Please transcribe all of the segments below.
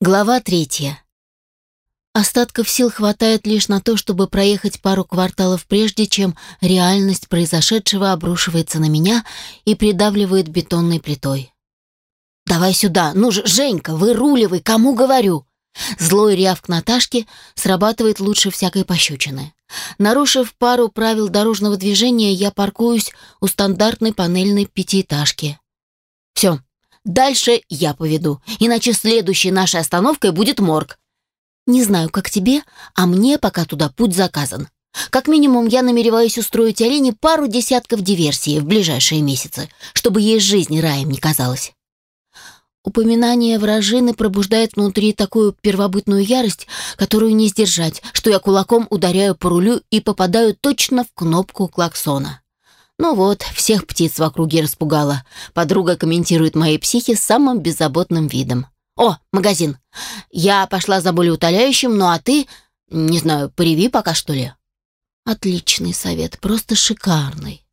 Глава третья. Остатков сил хватает лишь на то, чтобы проехать пару кварталов прежде, чем реальность произошедшего обрушивается на меня и придавливает бетонной плитой. «Давай сюда! Ну же, Женька, выруливай, кому говорю!» Злой рявк Наташки срабатывает лучше всякой пощечины. Нарушив пару правил дорожного движения, я паркуюсь у стандартной панельной пятиэтажки. «Все, дальше я поведу, иначе следующей нашей остановкой будет морг. Не знаю, как тебе, а мне пока туда путь заказан. Как минимум, я намереваюсь устроить Алене пару десятков диверсий в ближайшие месяцы, чтобы ей жизнь раем не казалась. Упоминание вражины пробуждает внутри такую первобытную ярость, которую не сдержать, что я кулаком ударяю по рулю и попадаю точно в кнопку клаксона. Ну вот, всех птиц в округе распугала. Подруга комментирует моей психи самым беззаботным видом. «О, магазин! Я пошла за более утоляющим, ну а ты, не знаю, пореви пока, что ли?» Отличный совет, просто шикарный.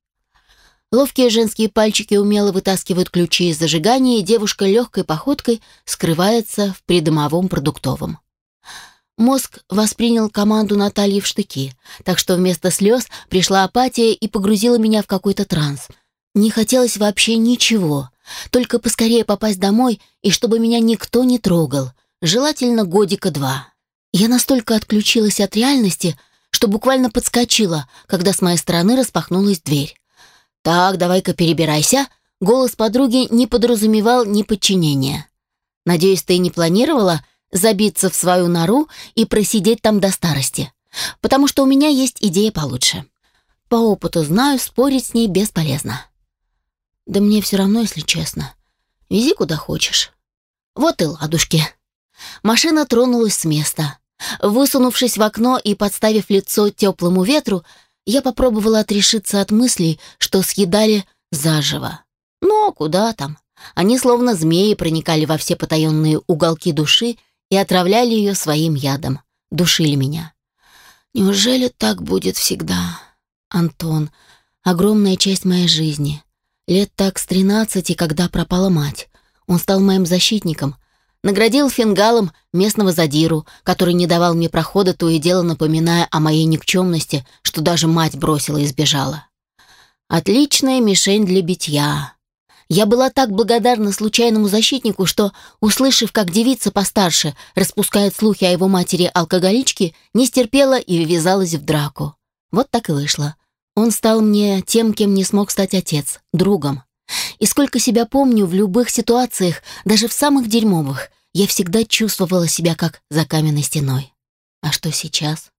Ловкие женские пальчики умело вытаскивают ключи из зажигания, и девушка легкой походкой скрывается в придомовом продуктовом. Мозг воспринял команду Натальи в штыки, так что вместо слез пришла апатия и погрузила меня в какой-то транс. Не хотелось вообще ничего, только поскорее попасть домой и чтобы меня никто не трогал, желательно годика два. Я настолько отключилась от реальности, что буквально подскочила, когда с моей стороны распахнулась дверь. «Так, давай-ка перебирайся», голос подруги не подразумевал ни подчинения. «Надеюсь, ты не планировала забиться в свою нору и просидеть там до старости, потому что у меня есть идея получше. По опыту знаю, спорить с ней бесполезно». Да мне все равно, если честно. Вези куда хочешь. Вот и ладушки. Машина тронулась с места. Высунувшись в окно и подставив лицо теплому ветру, я попробовала отрешиться от мыслей, что съедали заживо. Но куда там? Они словно змеи проникали во все потаенные уголки души и отравляли ее своим ядом. Душили меня. Неужели так будет всегда? Антон, огромная часть моей жизни. Лет так с тринадцати, когда пропала мать. Он стал моим защитником. Наградил фингалом местного задиру, который не давал мне прохода, то и дело напоминая о моей никчемности, что даже мать бросила и сбежала. Отличная мишень для битья. Я была так благодарна случайному защитнику, что, услышав, как девица постарше распускает слухи о его матери-алкоголичке, не стерпела и ввязалась в драку. Вот так и вышло. Он стал мне тем, кем не смог стать отец, другом. И сколько себя помню, в любых ситуациях, даже в самых дерьмовых, я всегда чувствовала себя как за каменной стеной. А что сейчас?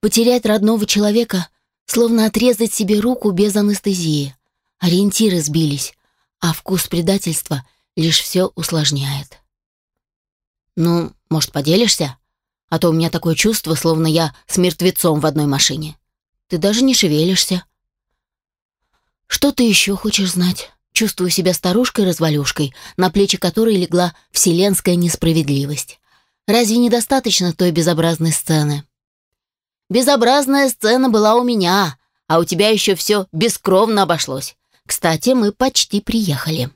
Потерять родного человека, словно отрезать себе руку без анестезии. Ориентиры сбились, а вкус предательства лишь все усложняет. «Ну, может, поделишься? А то у меня такое чувство, словно я с мертвецом в одной машине». Ты даже не шевелишься. Что ты еще хочешь знать? Чувствую себя старушкой-развалюшкой, на плечи которой легла вселенская несправедливость. Разве недостаточно той безобразной сцены? Безобразная сцена была у меня, а у тебя еще все бескровно обошлось. Кстати, мы почти приехали.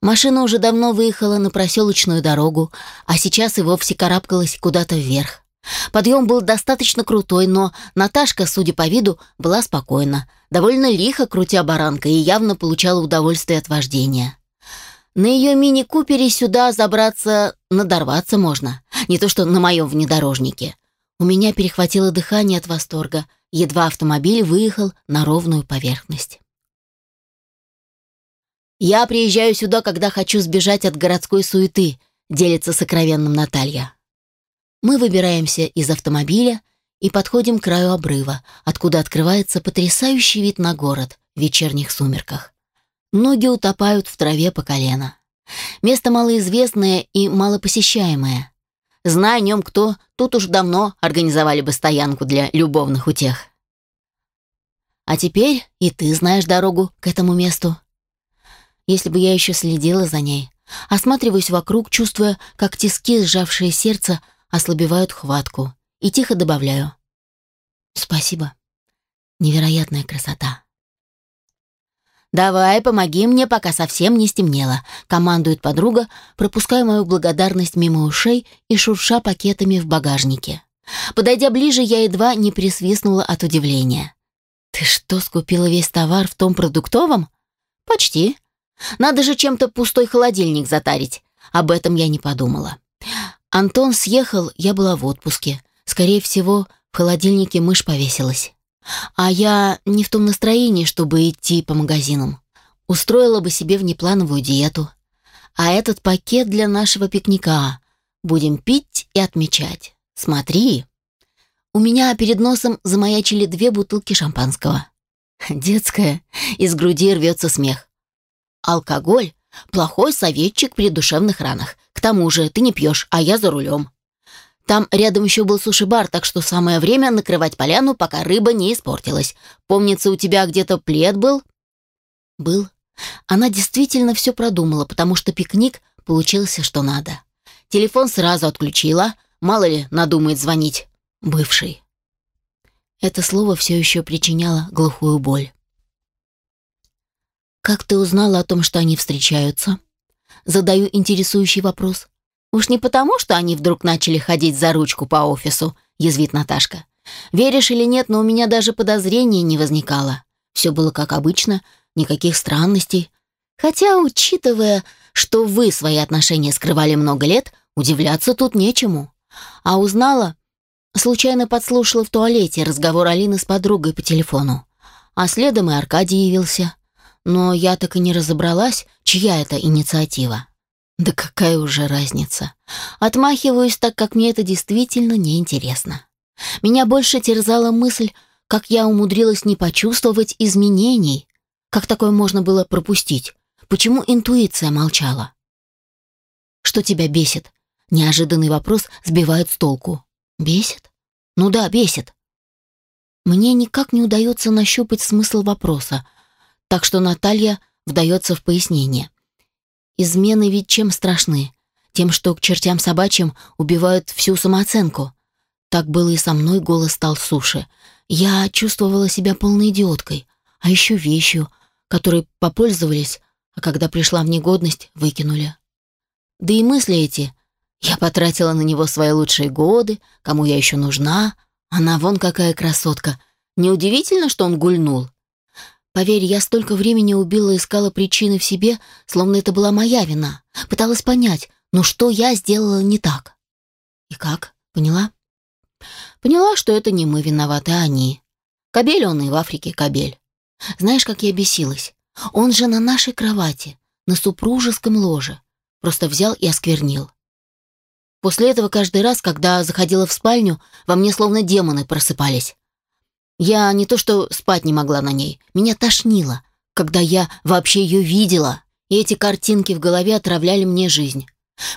Машина уже давно выехала на проселочную дорогу, а сейчас и вовсе карабкалась куда-то вверх. Подъем был достаточно крутой, но Наташка, судя по виду, была спокойна, довольно лихо крутя баранкой и явно получала удовольствие от вождения. На ее мини-купере сюда забраться, надорваться можно, не то что на моем внедорожнике. У меня перехватило дыхание от восторга, едва автомобиль выехал на ровную поверхность. «Я приезжаю сюда, когда хочу сбежать от городской суеты», делится сокровенным Наталья. Мы выбираемся из автомобиля и подходим к краю обрыва, откуда открывается потрясающий вид на город в вечерних сумерках. Ноги утопают в траве по колено. Место малоизвестное и малопосещаемое. Зная о нем кто, тут уж давно организовали бы стоянку для любовных утех. А теперь и ты знаешь дорогу к этому месту. Если бы я еще следила за ней, осматриваюсь вокруг, чувствуя, как тиски, сжавшие сердце, ослабевают хватку и тихо добавляю. «Спасибо. Невероятная красота». «Давай, помоги мне, пока совсем не стемнело», — командует подруга, пропуская мою благодарность мимо ушей и шурша пакетами в багажнике. Подойдя ближе, я едва не присвистнула от удивления. «Ты что, скупила весь товар в том продуктовом?» «Почти. Надо же чем-то пустой холодильник затарить. Об этом я не подумала. Антон съехал, я была в отпуске. Скорее всего, в холодильнике мышь повесилась. А я не в том настроении, чтобы идти по магазинам. Устроила бы себе внеплановую диету. А этот пакет для нашего пикника. Будем пить и отмечать. Смотри. У меня перед носом замаячили две бутылки шампанского. Детская. Из груди рвется смех. Алкоголь – плохой советчик при душевных ранах. К тому же ты не пьешь, а я за рулем. Там рядом еще был суши-бар, так что самое время накрывать поляну, пока рыба не испортилась. Помнится, у тебя где-то плед был?» «Был. Она действительно все продумала, потому что пикник получился что надо. Телефон сразу отключила, мало ли надумает звонить. Бывший». Это слово все еще причиняло глухую боль. «Как ты узнала о том, что они встречаются?» Задаю интересующий вопрос. «Уж не потому, что они вдруг начали ходить за ручку по офису», — язвит Наташка. «Веришь или нет, но у меня даже подозрений не возникало. Все было как обычно, никаких странностей. Хотя, учитывая, что вы свои отношения скрывали много лет, удивляться тут нечему. А узнала, случайно подслушала в туалете разговор Алины с подругой по телефону. А следом и Аркадий явился. Но я так и не разобралась, чья это инициатива. Да какая уже разница? Отмахиваюсь, так как мне это действительно неинтересно. Меня больше терзала мысль, как я умудрилась не почувствовать изменений. Как такое можно было пропустить? Почему интуиция молчала? Что тебя бесит? Неожиданный вопрос сбивает с толку. Бесит? Ну да, бесит. Мне никак не удается нащупать смысл вопроса, так что Наталья вдается в пояснение. Измены ведь чем страшны? Тем, что к чертям собачьим убивают всю самооценку. Так было и со мной, голос стал суше. Я чувствовала себя полной идиоткой, а еще вещью, которой попользовались, а когда пришла в негодность, выкинули. Да и мысли эти. Я потратила на него свои лучшие годы, кому я еще нужна. Она вон какая красотка. Неудивительно, что он гульнул. Поверь, я столько времени убила и искала причины в себе, словно это была моя вина. Пыталась понять, ну что я сделала не так. И как? Поняла? Поняла, что это не мы виноваты, а они. Кабель он и в Африке кабель. Знаешь, как я бесилась? Он же на нашей кровати, на супружеском ложе. Просто взял и осквернил. После этого каждый раз, когда заходила в спальню, во мне словно демоны просыпались. Я не то что спать не могла на ней, меня тошнило, когда я вообще ее видела, и эти картинки в голове отравляли мне жизнь.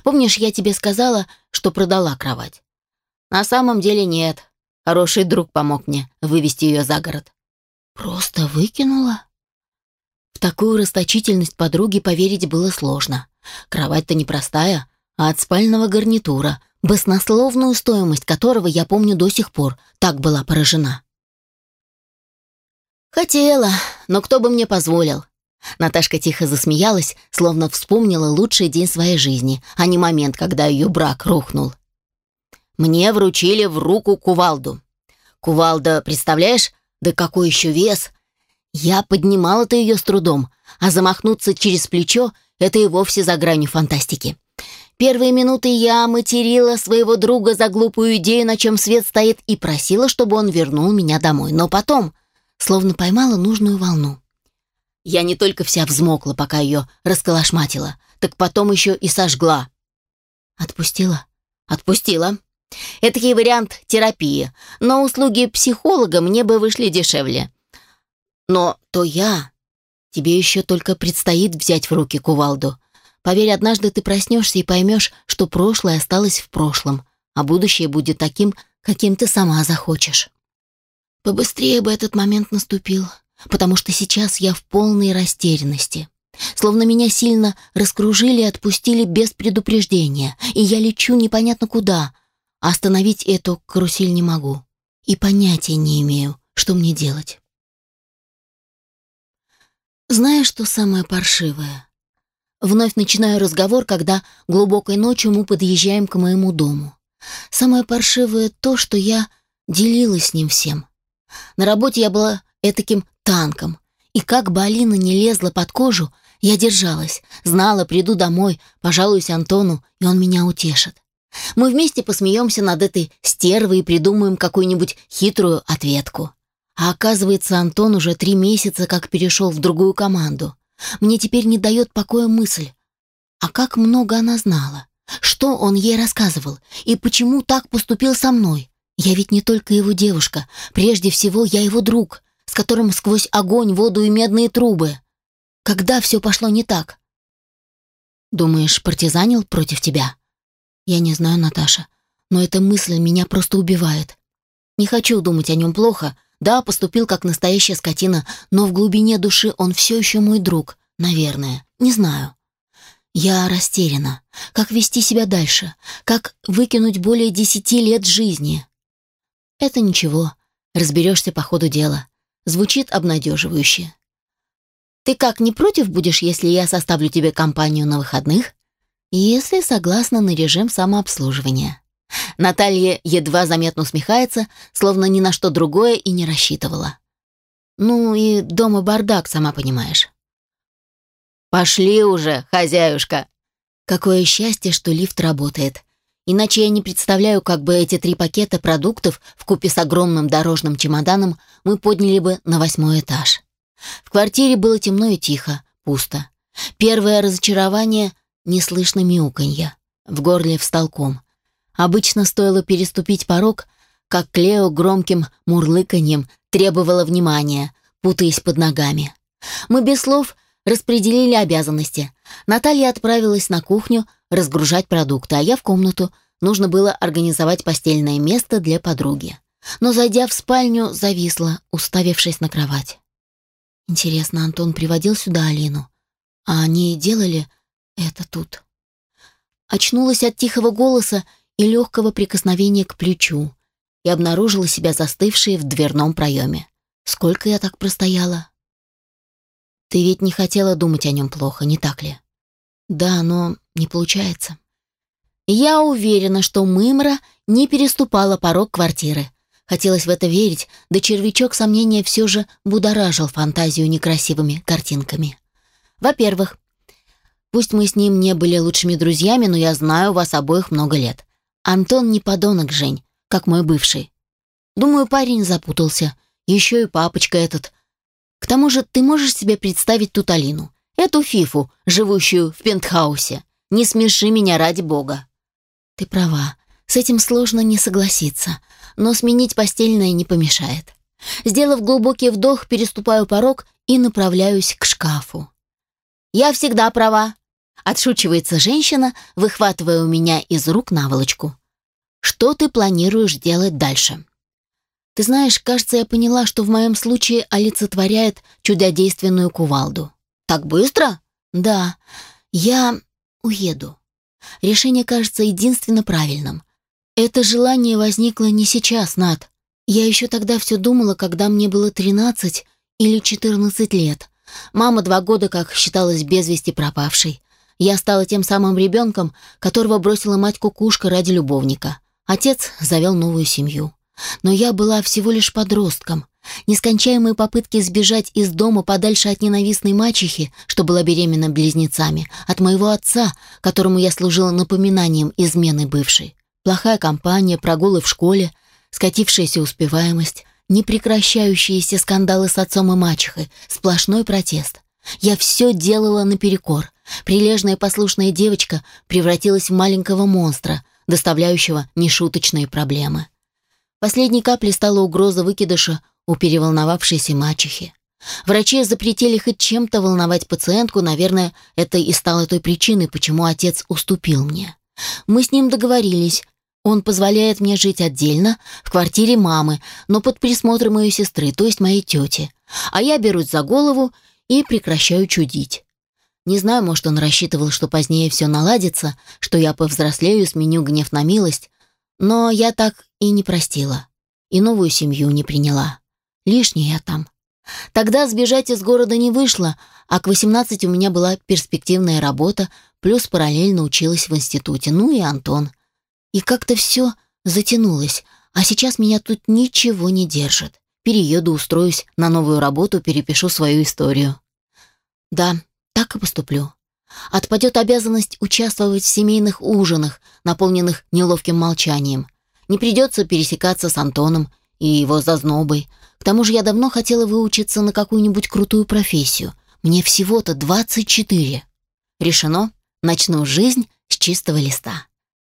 Помнишь, я тебе сказала, что продала кровать? На самом деле нет. Хороший друг помог мне вывести ее за город. Просто выкинула? В такую расточительность подруги поверить было сложно. Кровать-то непростая, а от спального гарнитура, баснословную стоимость которого я помню до сих пор, так была поражена. «Хотела, но кто бы мне позволил?» Наташка тихо засмеялась, словно вспомнила лучший день своей жизни, а не момент, когда ее брак рухнул. «Мне вручили в руку кувалду. Кувалда, представляешь, да какой еще вес! Я поднимала-то ее с трудом, а замахнуться через плечо — это и вовсе за гранью фантастики. Первые минуты я материла своего друга за глупую идею, на чем свет стоит, и просила, чтобы он вернул меня домой. Но потом словно поймала нужную волну. Я не только вся взмокла, пока ее расколошматила, так потом еще и сожгла. Отпустила? Отпустила. Этакий вариант терапии, но услуги психолога мне бы вышли дешевле. Но то я. Тебе еще только предстоит взять в руки кувалду. Поверь, однажды ты проснешься и поймешь, что прошлое осталось в прошлом, а будущее будет таким, каким ты сама захочешь. Побыстрее бы этот момент наступил, потому что сейчас я в полной растерянности. Словно меня сильно раскружили и отпустили без предупреждения, и я лечу непонятно куда, а остановить эту карусель не могу. И понятия не имею, что мне делать. Знаешь, что самое паршивое? Вновь начинаю разговор, когда глубокой ночью мы подъезжаем к моему дому. Самое паршивое то, что я делилась с ним всем. На работе я была этаким танком, и как бы Алина не лезла под кожу, я держалась, знала, приду домой, пожалуюсь Антону, и он меня утешит. Мы вместе посмеемся над этой стервой и придумаем какую-нибудь хитрую ответку. А оказывается, Антон уже три месяца как перешел в другую команду. Мне теперь не дает покоя мысль. А как много она знала? Что он ей рассказывал? И почему так поступил со мной? Я ведь не только его девушка. Прежде всего, я его друг, с которым сквозь огонь, воду и медные трубы. Когда все пошло не так? Думаешь, партизанил против тебя? Я не знаю, Наташа, но эта мысль меня просто убивает. Не хочу думать о нем плохо. Да, поступил как настоящая скотина, но в глубине души он все еще мой друг, наверное. Не знаю. Я растеряна. Как вести себя дальше? Как выкинуть более десяти лет жизни? Это ничего. Разберешься по ходу дела. Звучит обнадеживающе. Ты как, не против будешь, если я составлю тебе компанию на выходных? Если согласна на режим самообслуживания. Наталья едва заметно усмехается, словно ни на что другое и не рассчитывала. Ну и дома бардак, сама понимаешь. Пошли уже, хозяюшка. Какое счастье, что лифт работает. Иначе я не представляю, как бы эти три пакета продуктов в купе с огромным дорожным чемоданом мы подняли бы на восьмой этаж. В квартире было темно и тихо, пусто. Первое разочарование — не слышно мяуканья. В горле встал ком. Обычно стоило переступить порог, как Клео громким мурлыканьем требовала внимания, путаясь под ногами. Мы без слов распределили обязанности. Наталья отправилась на кухню разгружать продукты, а я в комнату. Нужно было организовать постельное место для подруги. Но, зайдя в спальню, зависла, уставившись на кровать. Интересно, Антон приводил сюда Алину? А они делали это тут? Очнулась от тихого голоса и легкого прикосновения к плечу и обнаружила себя застывшей в дверном проеме. Сколько я так простояла? Ты ведь не хотела думать о нем плохо, не так ли? Да, но не получается. Я уверена, что Мымра не переступала порог квартиры, Хотелось в это верить, да червячок сомнения все же будоражил фантазию некрасивыми картинками. Во-первых, пусть мы с ним не были лучшими друзьями, но я знаю вас обоих много лет. Антон не подонок, Жень, как мой бывший. Думаю, парень запутался. Еще и папочка этот. К тому же ты можешь себе представить тут Алину, эту фифу, живущую в пентхаусе. Не смеши меня ради бога. Ты права, с этим сложно не согласиться но сменить постельное не помешает. Сделав глубокий вдох, переступаю порог и направляюсь к шкафу. «Я всегда права», — отшучивается женщина, выхватывая у меня из рук наволочку. «Что ты планируешь делать дальше?» «Ты знаешь, кажется, я поняла, что в моем случае олицетворяет чудодейственную кувалду». «Так быстро?» «Да, я уеду. Решение кажется единственно правильным. Это желание возникло не сейчас, Над. Я еще тогда все думала, когда мне было 13 или 14 лет. Мама два года как считалась без вести пропавшей. Я стала тем самым ребенком, которого бросила мать кукушка ради любовника. Отец завел новую семью. Но я была всего лишь подростком. Нескончаемые попытки сбежать из дома подальше от ненавистной мачехи, что была беременна близнецами, от моего отца, которому я служила напоминанием измены бывшей. Плохая компания, прогулы в школе, скатившаяся успеваемость, непрекращающиеся скандалы с отцом и мачехой, сплошной протест. Я все делала наперекор. Прилежная послушная девочка превратилась в маленького монстра, доставляющего нешуточные проблемы. Последней каплей стала угроза выкидыша у переволновавшейся мачехи. Врачи запретили хоть чем-то волновать пациентку, наверное, это и стало той причиной, почему отец уступил мне. Мы с ним договорились, он позволяет мне жить отдельно, в квартире мамы, но под присмотром моей сестры, то есть моей тети. А я берусь за голову и прекращаю чудить. Не знаю, может, он рассчитывал, что позднее все наладится, что я повзрослею, сменю гнев на милость. Но я так и не простила. И новую семью не приняла. Лишняя я там. Тогда сбежать из города не вышло, а к 18 у меня была перспективная работа, плюс параллельно училась в институте, ну и Антон. И как-то все затянулось, а сейчас меня тут ничего не держит. Перееду, устроюсь на новую работу, перепишу свою историю. Да, так и поступлю. Отпадет обязанность участвовать в семейных ужинах, наполненных неловким молчанием. Не придется пересекаться с Антоном и его зазнобой. К тому же я давно хотела выучиться на какую-нибудь крутую профессию. Мне всего-то 24. Решено, начну жизнь с чистого листа.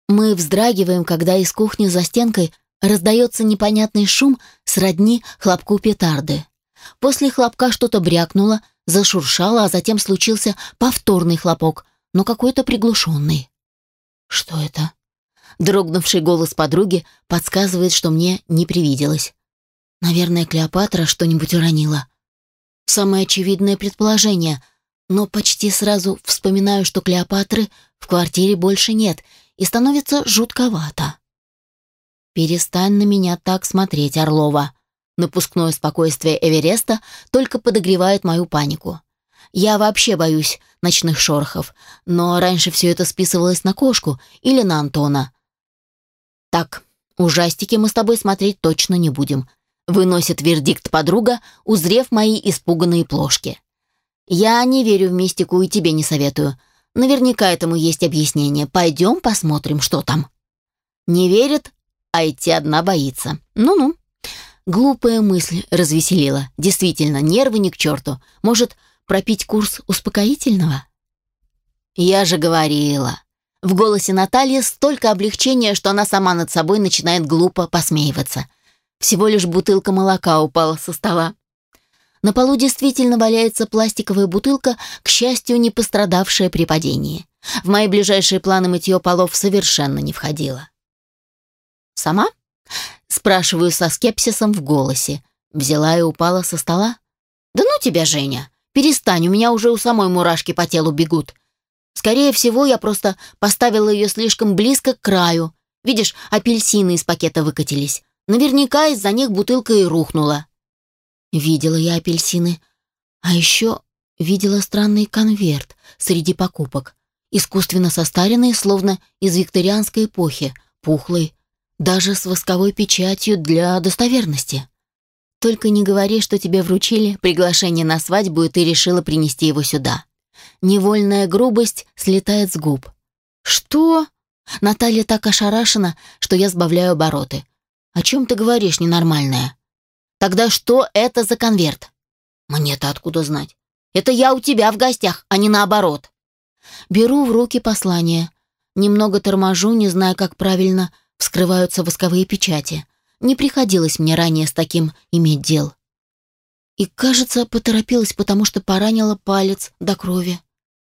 Мы вздрагиваем, когда из кухни за стенкой раздается непонятный шум сродни хлопку петарды. После хлопка что-то брякнуло, зашуршало, а затем случился повторный хлопок, но какой-то приглушенный. «Что это?» Дрогнувший голос подруги подсказывает, что мне не привиделось. Наверное, Клеопатра что-нибудь уронила. Самое очевидное предположение, но почти сразу вспоминаю, что Клеопатры в квартире больше нет, и становится жутковато. «Перестань на меня так смотреть, Орлова», Напускное спокойствие Эвереста только подогревает мою панику. Я вообще боюсь ночных шорохов, но раньше все это списывалось на кошку или на Антона. Так, ужастики мы с тобой смотреть точно не будем. Выносит вердикт подруга, узрев мои испуганные плошки. Я не верю в мистику и тебе не советую. Наверняка этому есть объяснение. Пойдем посмотрим, что там. Не верит, а идти одна боится. Ну-ну. Глупая мысль развеселила. Действительно, нервы ни к черту. Может, пропить курс успокоительного? Я же говорила. В голосе Натальи столько облегчения, что она сама над собой начинает глупо посмеиваться. Всего лишь бутылка молока упала со стола. На полу действительно валяется пластиковая бутылка, к счастью, не пострадавшая при падении. В мои ближайшие планы мытье полов совершенно не входило. «Сама?» Спрашиваю со скепсисом в голосе. Взяла и упала со стола. «Да ну тебя, Женя! Перестань, у меня уже у самой мурашки по телу бегут. Скорее всего, я просто поставила ее слишком близко к краю. Видишь, апельсины из пакета выкатились. Наверняка из-за них бутылка и рухнула». Видела я апельсины. А еще видела странный конверт среди покупок. Искусственно состаренный, словно из викторианской эпохи, пухлый, даже с восковой печатью для достоверности. Только не говори, что тебе вручили приглашение на свадьбу, и ты решила принести его сюда. Невольная грубость слетает с губ. Что? Наталья так ошарашена, что я сбавляю обороты. О чем ты говоришь, ненормальная? Тогда что это за конверт? Мне-то откуда знать? Это я у тебя в гостях, а не наоборот. Беру в руки послание. Немного торможу, не зная, как правильно вскрываются восковые печати. Не приходилось мне ранее с таким иметь дел. И, кажется, поторопилась, потому что поранила палец до крови.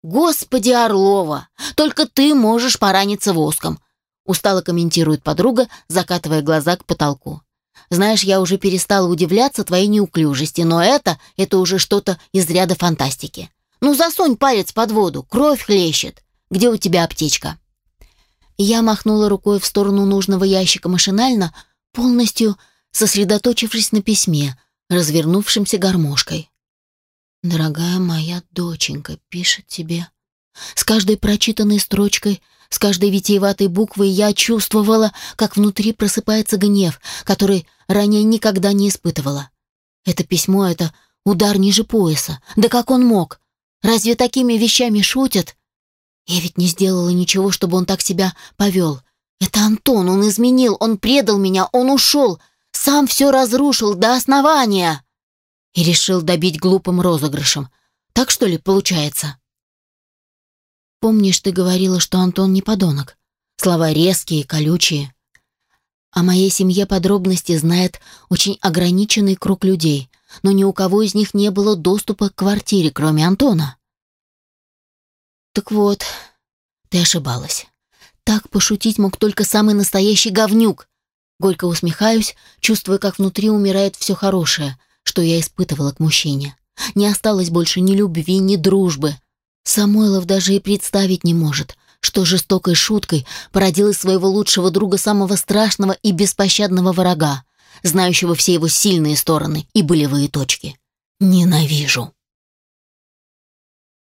«Господи, Орлова! Только ты можешь пораниться воском!» Устало комментирует подруга, закатывая глаза к потолку. «Знаешь, я уже перестала удивляться твоей неуклюжести, но это, это уже что-то из ряда фантастики. Ну, засунь палец под воду, кровь хлещет. Где у тебя аптечка?» Я махнула рукой в сторону нужного ящика машинально, полностью сосредоточившись на письме, развернувшемся гармошкой. «Дорогая моя доченька пишет тебе». С каждой прочитанной строчкой, с каждой витиеватой буквой я чувствовала, как внутри просыпается гнев, который ранее никогда не испытывала. Это письмо — это удар ниже пояса. Да как он мог? Разве такими вещами шутят? Я ведь не сделала ничего, чтобы он так себя повел. Это Антон, он изменил, он предал меня, он ушел, сам все разрушил до основания. И решил добить глупым розыгрышем. Так что ли получается? Помнишь, ты говорила, что Антон не подонок? Слова резкие, колючие. О моей семье подробности знает очень ограниченный круг людей, но ни у кого из них не было доступа к квартире, кроме Антона. Так вот, ты ошибалась. Так пошутить мог только самый настоящий говнюк. Горько усмехаюсь, чувствуя, как внутри умирает все хорошее, что я испытывала к мужчине. Не осталось больше ни любви, ни дружбы. Самойлов даже и представить не может, что жестокой шуткой породил из своего лучшего друга самого страшного и беспощадного врага, знающего все его сильные стороны и болевые точки. Ненавижу.